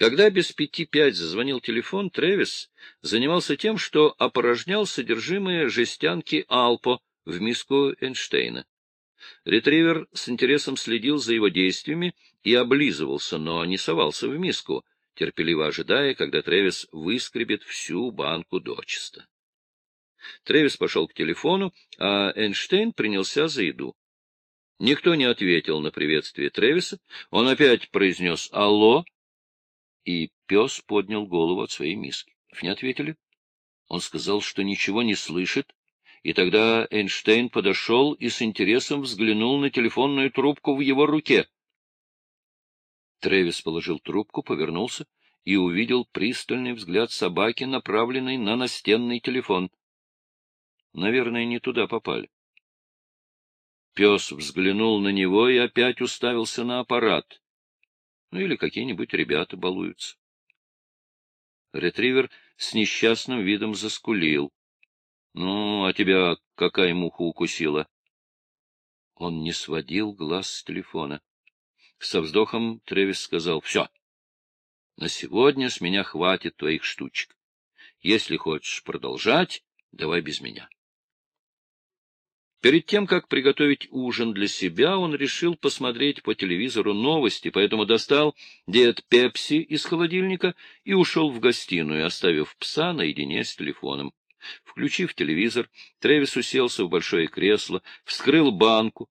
Когда без пяти пять зазвонил телефон, Тревис занимался тем, что опорожнял содержимое жестянки Алпо в миску Эйнштейна. Ретривер с интересом следил за его действиями и облизывался, но не совался в миску, терпеливо ожидая, когда Тревис выскребет всю банку дочисто. Тревис пошел к телефону, а Эйнштейн принялся за еду. Никто не ответил на приветствие Тревиса. Он опять произнес «Алло», и пес поднял голову от своей миски. Не ответили. Он сказал, что ничего не слышит, и тогда Эйнштейн подошел и с интересом взглянул на телефонную трубку в его руке. Тревис положил трубку, повернулся и увидел пристальный взгляд собаки, направленный на настенный телефон. Наверное, не туда попали. Пес взглянул на него и опять уставился на аппарат. Ну или какие-нибудь ребята балуются. Ретривер с несчастным видом заскулил. — Ну, а тебя какая муха укусила? Он не сводил глаз с телефона. Со вздохом Тревис сказал, — Все, на сегодня с меня хватит твоих штучек. Если хочешь продолжать, давай без меня. Перед тем, как приготовить ужин для себя, он решил посмотреть по телевизору новости, поэтому достал дед Пепси из холодильника и ушел в гостиную, оставив пса наедине с телефоном. Включив телевизор, Тревис уселся в большое кресло, вскрыл банку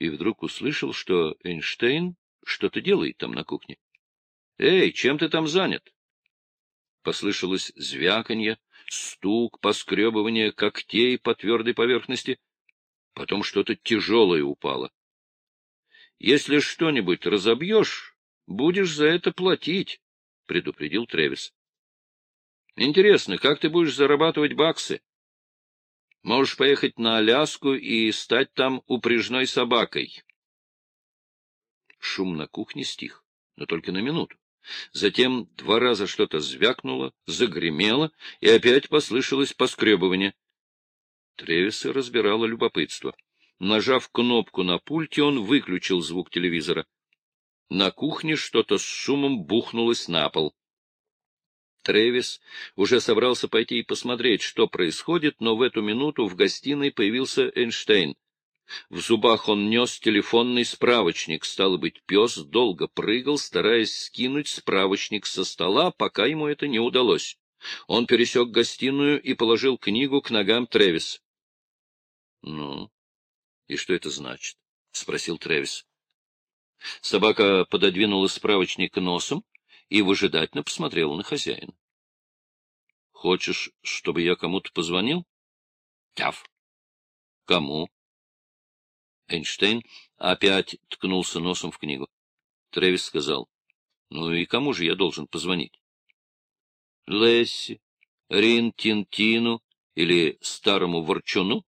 и вдруг услышал, что Эйнштейн что-то делает там на кухне. — Эй, чем ты там занят? Послышалось звяканье, стук, поскребывание когтей по твердой поверхности. Потом что-то тяжелое упало. Если что-нибудь разобьешь, будешь за это платить, — предупредил Тревис. — Интересно, как ты будешь зарабатывать баксы? Можешь поехать на Аляску и стать там упряжной собакой. Шум на кухне стих, но только на минуту. Затем два раза что-то звякнуло, загремело, и опять послышалось поскребывание. Тревиса разбирало любопытство. Нажав кнопку на пульте, он выключил звук телевизора. На кухне что-то с шумом бухнулось на пол. Тревис уже собрался пойти и посмотреть, что происходит, но в эту минуту в гостиной появился Эйнштейн. В зубах он нес телефонный справочник, стало быть, пес долго прыгал, стараясь скинуть справочник со стола, пока ему это не удалось. Он пересек гостиную и положил книгу к ногам Тревис. — Ну, и что это значит? — спросил Трэвис. Собака пододвинула справочник носом и выжидательно посмотрела на хозяина. — Хочешь, чтобы я кому-то позвонил? — Тяв. — Кому? Эйнштейн опять ткнулся носом в книгу. Трэвис сказал, — Ну и кому же я должен позвонить? — Лесси, Рин Тинтину или старому ворчуну?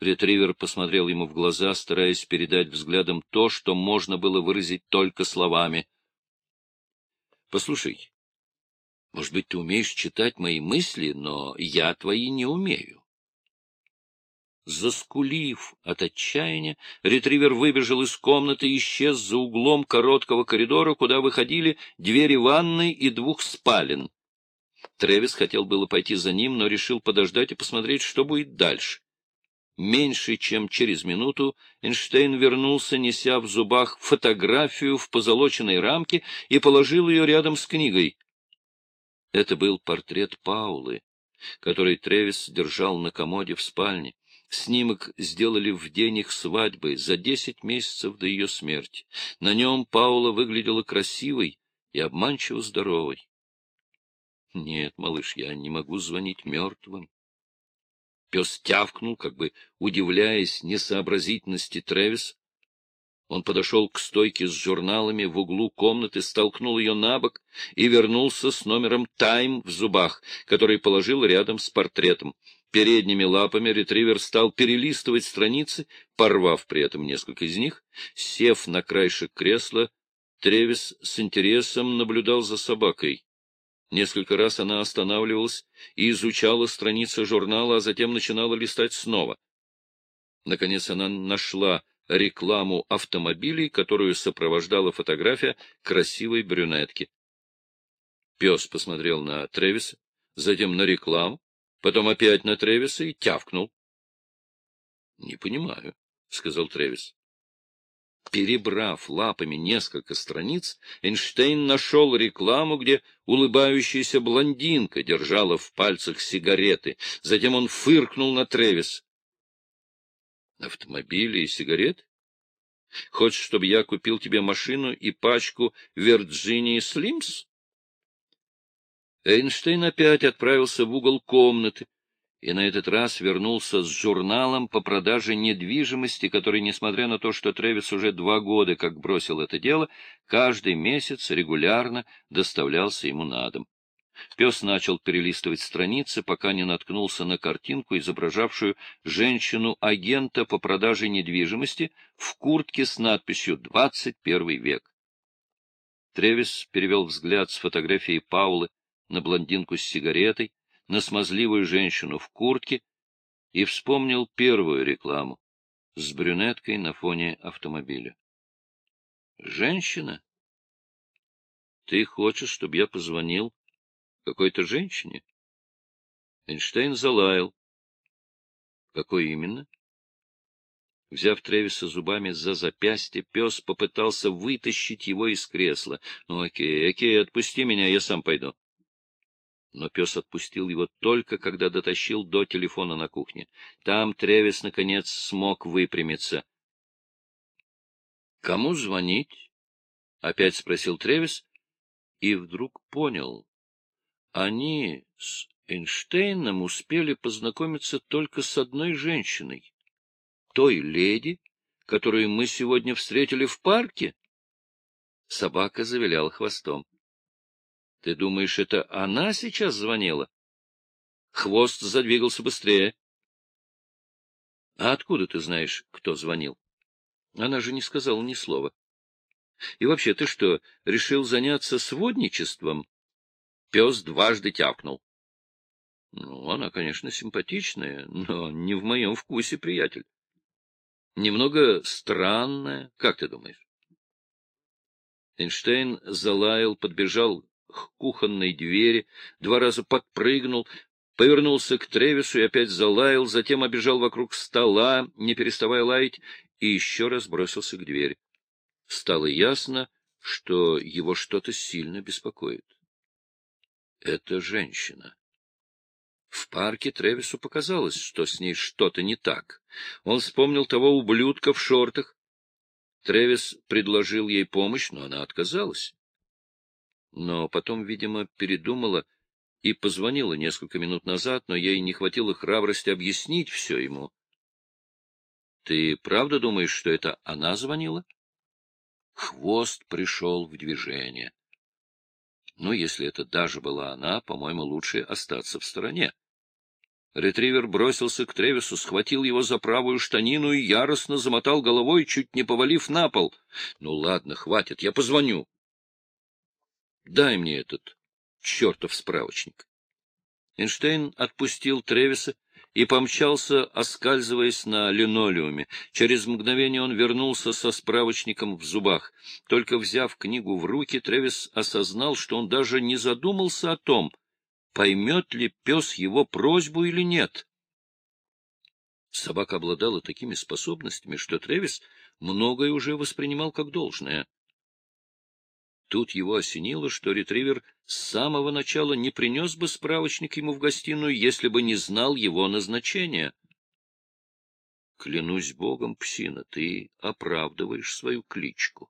Ретривер посмотрел ему в глаза, стараясь передать взглядом то, что можно было выразить только словами. — Послушай, может быть, ты умеешь читать мои мысли, но я твои не умею. Заскулив от отчаяния, ретривер выбежал из комнаты и исчез за углом короткого коридора, куда выходили двери ванной и двух спален. Тревис хотел было пойти за ним, но решил подождать и посмотреть, что будет дальше. Меньше чем через минуту Эйнштейн вернулся, неся в зубах фотографию в позолоченной рамке и положил ее рядом с книгой. Это был портрет Паулы, который Тревис держал на комоде в спальне. Снимок сделали в день их свадьбы, за десять месяцев до ее смерти. На нем Паула выглядела красивой и обманчиво здоровой. Нет, малыш, я не могу звонить мертвым. Пес тявкнул, как бы удивляясь несообразительности Тревис. Он подошел к стойке с журналами в углу комнаты, столкнул ее на бок и вернулся с номером «Тайм» в зубах, который положил рядом с портретом. Передними лапами ретривер стал перелистывать страницы, порвав при этом несколько из них. Сев на краешек кресла, Тревис с интересом наблюдал за собакой. Несколько раз она останавливалась и изучала страницы журнала, а затем начинала листать снова. Наконец она нашла рекламу автомобилей, которую сопровождала фотография красивой брюнетки. Пес посмотрел на Тревиса, затем на рекламу, потом опять на Тревиса и тявкнул. — Не понимаю, — сказал Тревис. Перебрав лапами несколько страниц, Эйнштейн нашел рекламу, где улыбающаяся блондинка держала в пальцах сигареты. Затем он фыркнул на Тревис. Автомобили и сигареты? Хочешь, чтобы я купил тебе машину и пачку Вирджинии Слимс? Эйнштейн опять отправился в угол комнаты, и на этот раз вернулся с журналом по продаже недвижимости, который, несмотря на то, что Тревис уже два года как бросил это дело, каждый месяц регулярно доставлялся ему на дом. Пес начал перелистывать страницы, пока не наткнулся на картинку, изображавшую женщину-агента по продаже недвижимости в куртке с надписью «21 век». Тревис перевел взгляд с фотографии Паулы на блондинку с сигаретой, на смазливую женщину в куртке и вспомнил первую рекламу с брюнеткой на фоне автомобиля. «Женщина? Ты хочешь, чтобы я позвонил какой-то женщине?» Эйнштейн залаял. «Какой именно?» Взяв Тревиса зубами за запястье, пес попытался вытащить его из кресла. — Ну, окей, окей, отпусти меня, я сам пойду но пес отпустил его только, когда дотащил до телефона на кухне. Там Тревис, наконец, смог выпрямиться. — Кому звонить? — опять спросил Тревис, и вдруг понял. Они с Эйнштейном успели познакомиться только с одной женщиной, той леди, которую мы сегодня встретили в парке. Собака завиляла хвостом. Ты думаешь, это она сейчас звонила? Хвост задвигался быстрее. — А откуда ты знаешь, кто звонил? Она же не сказала ни слова. — И вообще, ты что, решил заняться сводничеством? Пес дважды тяпнул. — Ну, она, конечно, симпатичная, но не в моем вкусе, приятель. Немного странная, как ты думаешь? Эйнштейн залаял, подбежал к кухонной двери, два раза подпрыгнул, повернулся к Тревису и опять залаял, затем обежал вокруг стола, не переставая лаять, и еще раз бросился к двери. Стало ясно, что его что-то сильно беспокоит. Это женщина. В парке Тревису показалось, что с ней что-то не так. Он вспомнил того ублюдка в шортах. Тревис предложил ей помощь, но она отказалась но потом, видимо, передумала и позвонила несколько минут назад, но ей не хватило храбрости объяснить все ему. — Ты правда думаешь, что это она звонила? Хвост пришел в движение. Ну, если это даже была она, по-моему, лучше остаться в стороне. Ретривер бросился к Тревису, схватил его за правую штанину и яростно замотал головой, чуть не повалив на пол. — Ну ладно, хватит, я позвоню. Дай мне этот чертов справочник. Эйнштейн отпустил Тревиса и помчался, оскальзываясь на линолеуме. Через мгновение он вернулся со справочником в зубах. Только взяв книгу в руки, Тревис осознал, что он даже не задумался о том, поймет ли пес его просьбу или нет. Собака обладала такими способностями, что Тревис многое уже воспринимал как должное. Тут его осенило, что ретривер с самого начала не принес бы справочник ему в гостиную, если бы не знал его назначения. Клянусь богом, псина, ты оправдываешь свою кличку.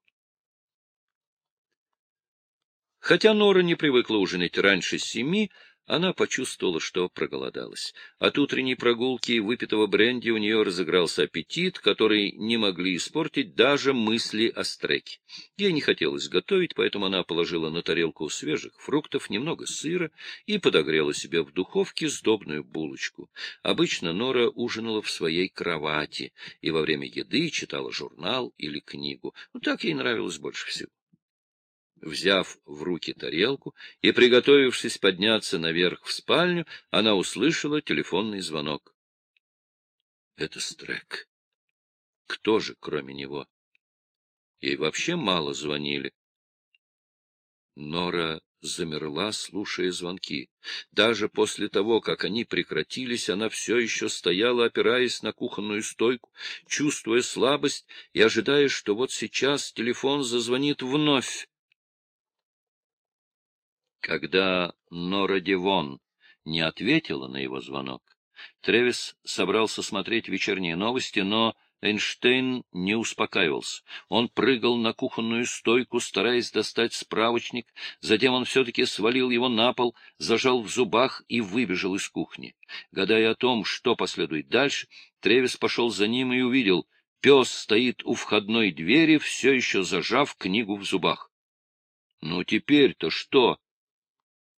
Хотя Нора не привыкла ужинать раньше семи, она почувствовала, что проголодалась. От утренней прогулки и выпитого бренди у нее разыгрался аппетит, который не могли испортить даже мысли о стреке. Ей не хотелось готовить, поэтому она положила на тарелку свежих фруктов, немного сыра и подогрела себе в духовке сдобную булочку. Обычно Нора ужинала в своей кровати и во время еды читала журнал или книгу. Ну, так ей нравилось больше всего. Взяв в руки тарелку и приготовившись подняться наверх в спальню, она услышала телефонный звонок. — Это Стрек. Кто же, кроме него? Ей вообще мало звонили. Нора замерла, слушая звонки. Даже после того, как они прекратились, она все еще стояла, опираясь на кухонную стойку, чувствуя слабость и ожидая, что вот сейчас телефон зазвонит вновь. Когда Нора Девон не ответила на его звонок, Тревис собрался смотреть вечерние новости, но Эйнштейн не успокаивался. Он прыгал на кухонную стойку, стараясь достать справочник, затем он все-таки свалил его на пол, зажал в зубах и выбежал из кухни. Гадая о том, что последует дальше, Тревис пошел за ним и увидел, пес стоит у входной двери, все еще зажав книгу в зубах. — Ну теперь-то что?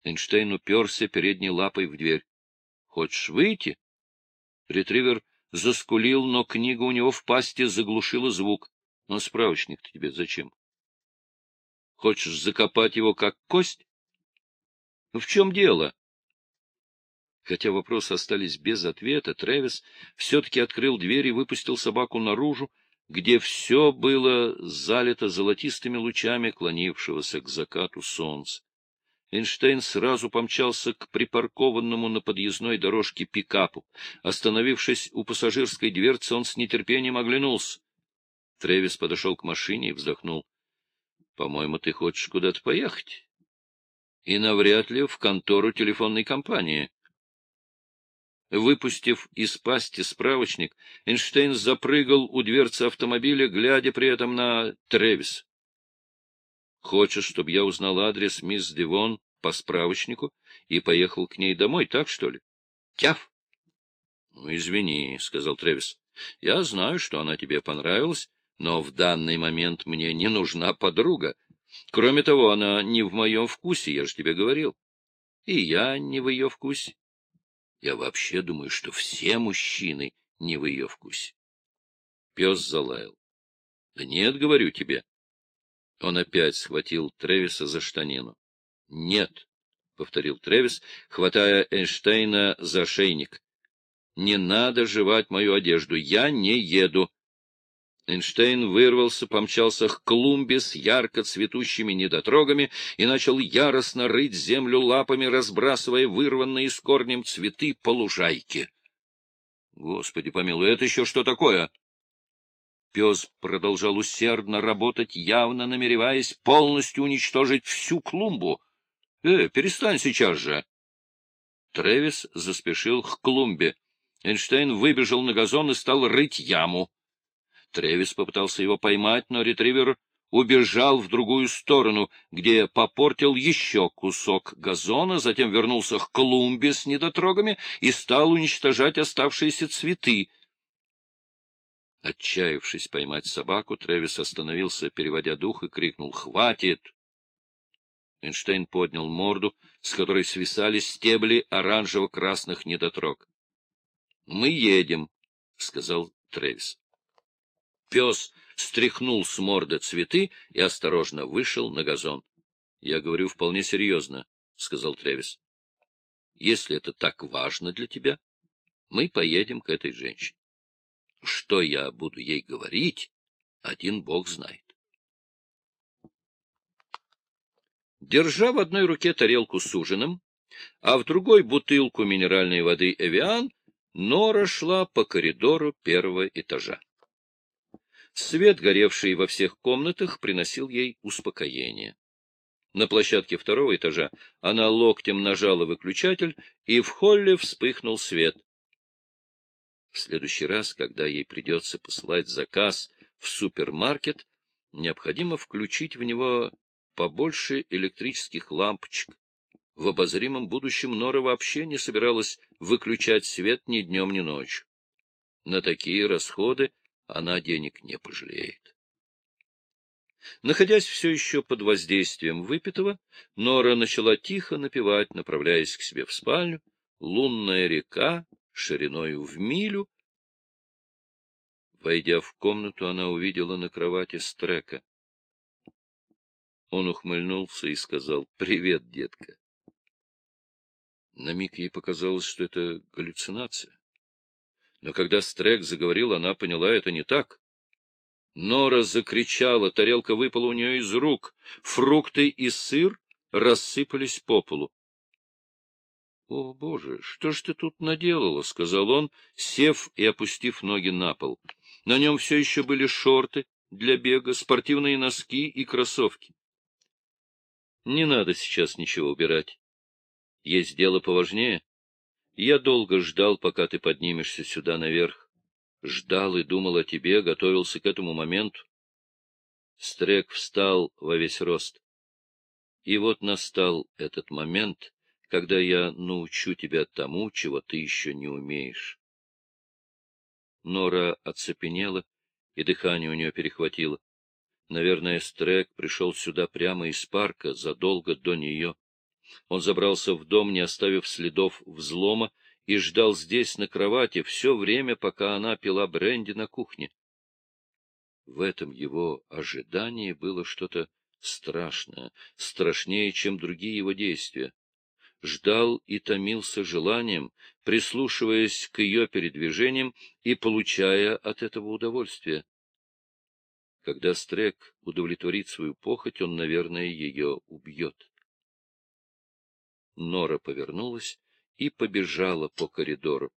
Эйнштейн уперся передней лапой в дверь. — Хочешь выйти? Ретривер заскулил, но книга у него в пасти заглушила звук. Но справочник-то тебе зачем? Хочешь закопать его как кость? Ну, в чем дело? Хотя вопросы остались без ответа, Тревис все-таки открыл дверь и выпустил собаку наружу, где все было залито золотистыми лучами клонившегося к закату солнца. Эйнштейн сразу помчался к припаркованному на подъездной дорожке пикапу. Остановившись у пассажирской дверцы, он с нетерпением оглянулся. Тревис подошел к машине и вздохнул. — По-моему, ты хочешь куда-то поехать? — И навряд ли в контору телефонной компании. Выпустив из пасти справочник, Эйнштейн запрыгал у дверцы автомобиля, глядя при этом на Тревис. Хочешь, чтобы я узнал адрес мисс Девон по справочнику и поехал к ней домой, так что ли? Тяф! — Ну, извини, — сказал Тревис. — Я знаю, что она тебе понравилась, но в данный момент мне не нужна подруга. Кроме того, она не в моем вкусе, я же тебе говорил. И я не в ее вкусе. Я вообще думаю, что все мужчины не в ее вкусе. Пес залаял. — Да нет, говорю тебе. Он опять схватил Тревиса за штанину. — Нет, — повторил Тревис, хватая Эйнштейна за шейник. — Не надо жевать мою одежду. Я не еду. Эйнштейн вырвался, помчался к клумбе с ярко цветущими недотрогами и начал яростно рыть землю лапами, разбрасывая вырванные с корнем цветы по лужайке. — Господи помилуй, это еще что такое? Пес продолжал усердно работать, явно намереваясь полностью уничтожить всю клумбу. — Э, перестань сейчас же! Тревис заспешил к клумбе. Эйнштейн выбежал на газон и стал рыть яму. Тревис попытался его поймать, но ретривер убежал в другую сторону, где попортил еще кусок газона, затем вернулся к клумбе с недотрогами и стал уничтожать оставшиеся цветы — Отчаявшись поймать собаку, Тревис остановился, переводя дух, и крикнул «Хватит!». Эйнштейн поднял морду, с которой свисали стебли оранжево-красных недотрог. — Мы едем, — сказал Тревис. Пес стряхнул с морды цветы и осторожно вышел на газон. — Я говорю вполне серьезно, — сказал Тревис. — Если это так важно для тебя, мы поедем к этой женщине. Что я буду ей говорить, один бог знает. Держа в одной руке тарелку с ужином, а в другой бутылку минеральной воды «Эвиан», Нора шла по коридору первого этажа. Свет, горевший во всех комнатах, приносил ей успокоение. На площадке второго этажа она локтем нажала выключатель, и в холле вспыхнул свет. В следующий раз, когда ей придется посылать заказ в супермаркет, необходимо включить в него побольше электрических лампочек. В обозримом будущем Нора вообще не собиралась выключать свет ни днем, ни ночью. На такие расходы она денег не пожалеет. Находясь все еще под воздействием выпитого, Нора начала тихо напевать, направляясь к себе в спальню. Лунная река шириною в милю. Войдя в комнату, она увидела на кровати Стрека. Он ухмыльнулся и сказал «Привет, детка». На миг ей показалось, что это галлюцинация. Но когда Стрек заговорил, она поняла это не так. Нора закричала, тарелка выпала у нее из рук, фрукты и сыр рассыпались по полу. — О, Боже, что ж ты тут наделала? — сказал он, сев и опустив ноги на пол. На нем все еще были шорты для бега, спортивные носки и кроссовки. — Не надо сейчас ничего убирать. Есть дело поважнее. Я долго ждал, пока ты поднимешься сюда наверх. Ждал и думал о тебе, готовился к этому моменту. Стрек встал во весь рост. И вот настал этот момент, когда я научу тебя тому, чего ты еще не умеешь. Нора оцепенела, и дыхание у нее перехватило. Наверное, Стрек пришел сюда прямо из парка, задолго до нее. Он забрался в дом, не оставив следов взлома, и ждал здесь, на кровати, все время, пока она пила бренди на кухне. В этом его ожидании было что-то страшное, страшнее, чем другие его действия. Ждал и томился желанием, прислушиваясь к ее передвижениям и получая от этого удовольствие. Когда Стрек удовлетворит свою похоть, он, наверное, ее убьет. Нора повернулась и побежала по коридору.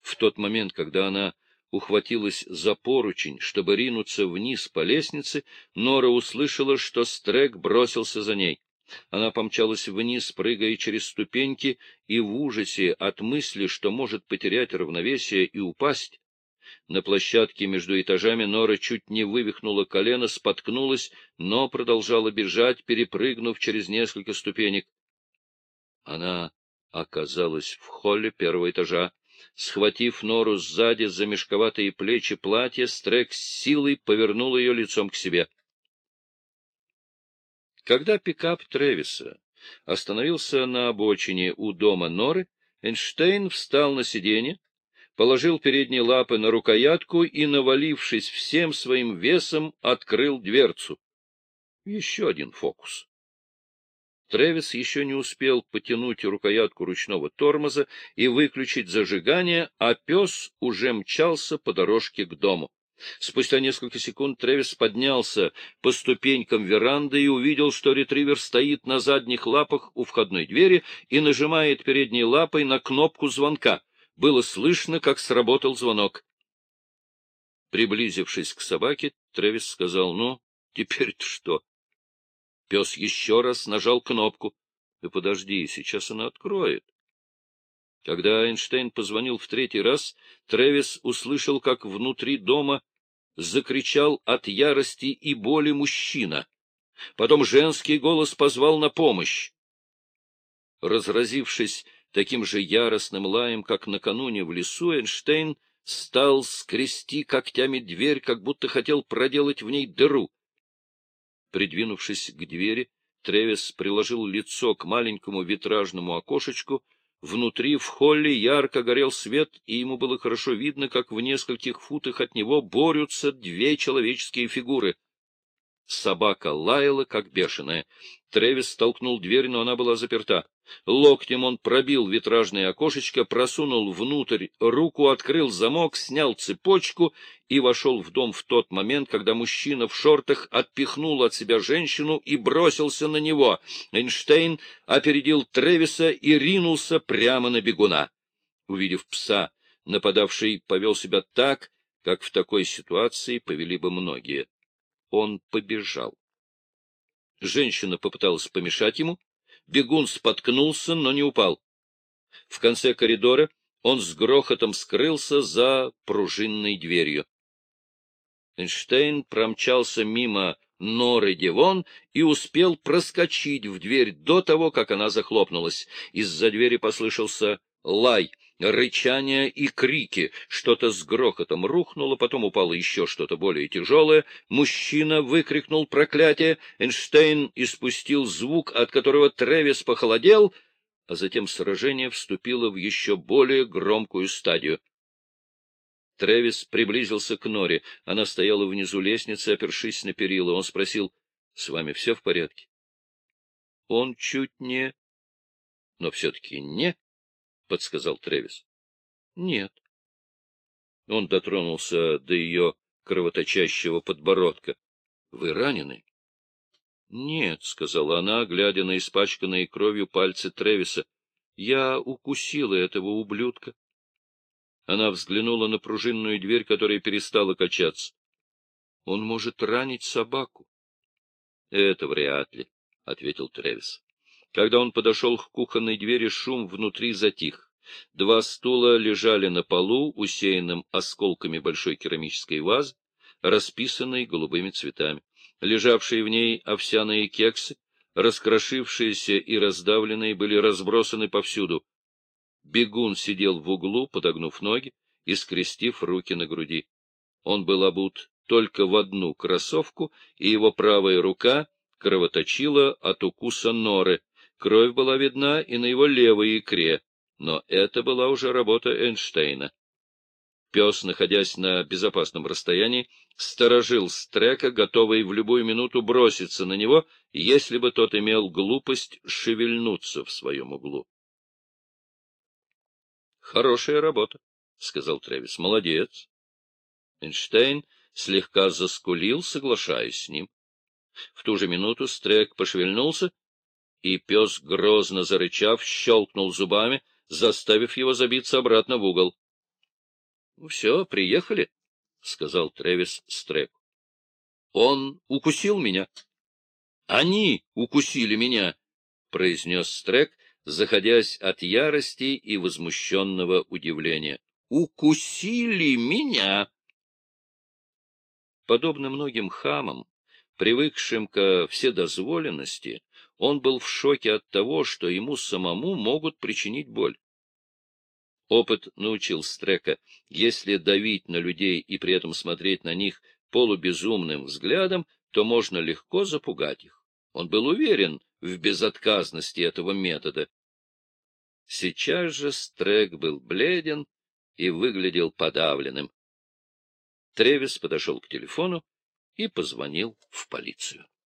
В тот момент, когда она ухватилась за поручень, чтобы ринуться вниз по лестнице, Нора услышала, что Стрек бросился за ней. Она помчалась вниз, прыгая через ступеньки, и в ужасе от мысли, что может потерять равновесие и упасть. На площадке между этажами Нора чуть не вывихнула колено, споткнулась, но продолжала бежать, перепрыгнув через несколько ступенек. Она оказалась в холле первого этажа. Схватив Нору сзади за мешковатые плечи платья, Стрек с силой повернул ее лицом к себе. Когда пикап Тревиса остановился на обочине у дома Норы, Эйнштейн встал на сиденье, положил передние лапы на рукоятку и, навалившись всем своим весом, открыл дверцу. Еще один фокус. Тревис еще не успел потянуть рукоятку ручного тормоза и выключить зажигание, а пес уже мчался по дорожке к дому. Спустя несколько секунд Тревис поднялся по ступенькам веранды и увидел, что ретривер стоит на задних лапах у входной двери и нажимает передней лапой на кнопку звонка. Было слышно, как сработал звонок. Приблизившись к собаке, Тревис сказал, — Ну, теперь-то что? Пес еще раз нажал кнопку. — Ты подожди, сейчас она откроет. Когда Эйнштейн позвонил в третий раз, Тревис услышал, как внутри дома закричал от ярости и боли мужчина. Потом женский голос позвал на помощь. Разразившись таким же яростным лаем, как накануне в лесу, Эйнштейн стал скрести когтями дверь, как будто хотел проделать в ней дыру. Придвинувшись к двери, Тревис приложил лицо к маленькому витражному окошечку. Внутри, в холле, ярко горел свет, и ему было хорошо видно, как в нескольких футах от него борются две человеческие фигуры. Собака лаяла, как бешеная. Тревис толкнул дверь, но она была заперта. Локтем он пробил витражное окошечко, просунул внутрь руку, открыл замок, снял цепочку и вошел в дом в тот момент, когда мужчина в шортах отпихнул от себя женщину и бросился на него. Эйнштейн опередил Тревиса и ринулся прямо на бегуна. Увидев пса, нападавший повел себя так, как в такой ситуации повели бы многие. Он побежал. Женщина попыталась помешать ему, Бегун споткнулся, но не упал. В конце коридора он с грохотом скрылся за пружинной дверью. Эйнштейн промчался мимо Норы Девон и успел проскочить в дверь до того, как она захлопнулась. Из-за двери послышался лай — рычание и крики. Что-то с грохотом рухнуло, потом упало еще что-то более тяжелое. Мужчина выкрикнул проклятие. Эйнштейн испустил звук, от которого Тревис похолодел, а затем сражение вступило в еще более громкую стадию. Тревис приблизился к Норе. Она стояла внизу лестницы, опершись на перила. Он спросил, — С вами все в порядке? Он чуть не... Но все-таки не — подсказал Тревис. — Нет. Он дотронулся до ее кровоточащего подбородка. — Вы ранены? — Нет, — сказала она, глядя на испачканные кровью пальцы Тревиса. — Я укусила этого ублюдка. Она взглянула на пружинную дверь, которая перестала качаться. — Он может ранить собаку. — Это вряд ли, — ответил Тревис. Когда он подошел к кухонной двери, шум внутри затих. Два стула лежали на полу, усеянным осколками большой керамической вазы, расписанной голубыми цветами. Лежавшие в ней овсяные кексы, раскрошившиеся и раздавленные, были разбросаны повсюду. Бегун сидел в углу, подогнув ноги и скрестив руки на груди. Он был обут только в одну кроссовку, и его правая рука кровоточила от укуса норы. Кровь была видна и на его левой икре но это была уже работа Эйнштейна. Пес, находясь на безопасном расстоянии, сторожил Стрека, готовый в любую минуту броситься на него, если бы тот имел глупость шевельнуться в своем углу. — Хорошая работа, — сказал Тревис. — Молодец. Эйнштейн слегка заскулил, соглашаясь с ним. В ту же минуту Стрек пошевельнулся, и пес, грозно зарычав, щелкнул зубами — заставив его забиться обратно в угол. — Все, приехали, — сказал Тревис Стреку. — Он укусил меня. — Они укусили меня, — произнес Стрек, заходясь от ярости и возмущенного удивления. — Укусили меня! Подобно многим хамам, привыкшим ко вседозволенности, он был в шоке от того, что ему самому могут причинить боль. Опыт научил Стрека, если давить на людей и при этом смотреть на них полубезумным взглядом, то можно легко запугать их. Он был уверен в безотказности этого метода. Сейчас же Стрек был бледен и выглядел подавленным. Тревис подошел к телефону и позвонил в полицию.